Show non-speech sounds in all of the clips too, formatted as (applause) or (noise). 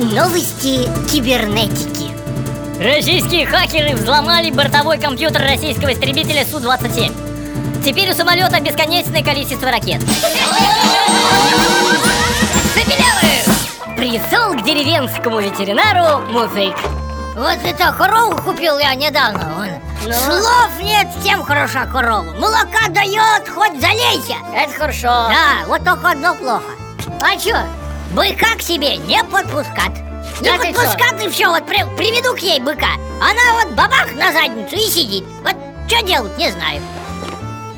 Новости кибернетики. Российские хакеры взломали бортовой компьютер российского истребителя Су-27 Теперь у самолета бесконечное количество ракет. Присол к деревенскому ветеринару музык Вот это корову купил я недавно. Вон. Ну? Слов нет, тем хороша корова Молока дает, хоть залейся. Это хорошо. Да, вот только одно плохо. А чё, быка к себе не подпускат. Не ты подпускат и все, вот при- приведу к ей быка. Она вот бабах на задницу и сидит. Вот что делать, не знаю.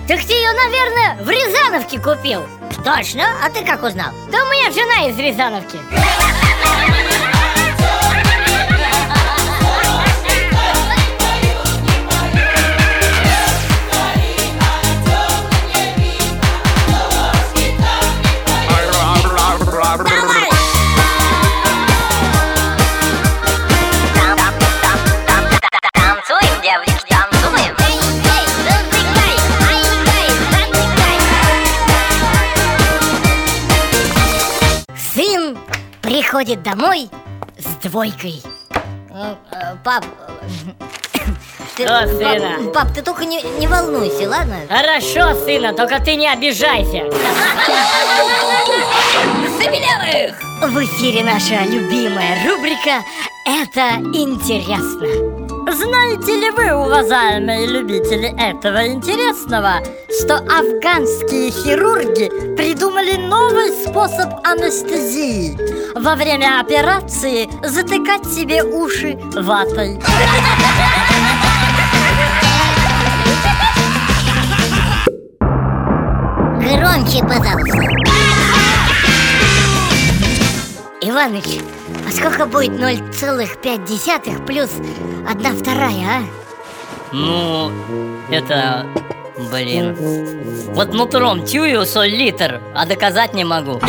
Так ты ее, наверное, в Рязановке купил. Точно? А ты как узнал? Да у меня жена из Рязановки (laughs) Сын приходит домой с двойкой Пап, ты, Что, пап, сына? пап, ты только не, не волнуйся, ладно? Хорошо, сына, только ты не обижайся (laughs) В эфире наша любимая рубрика «Это интересно» Знаете ли вы, уважаемые любители этого интересного, что афганские хирурги придумали новый способ анестезии? Во время операции затыкать себе уши ватой. Громче, пожалуйста Иваныч, а сколько будет 0,5 плюс 1 вторая, а? Ну, это... Блин. Вот нутром чую, что литр, а доказать не могу.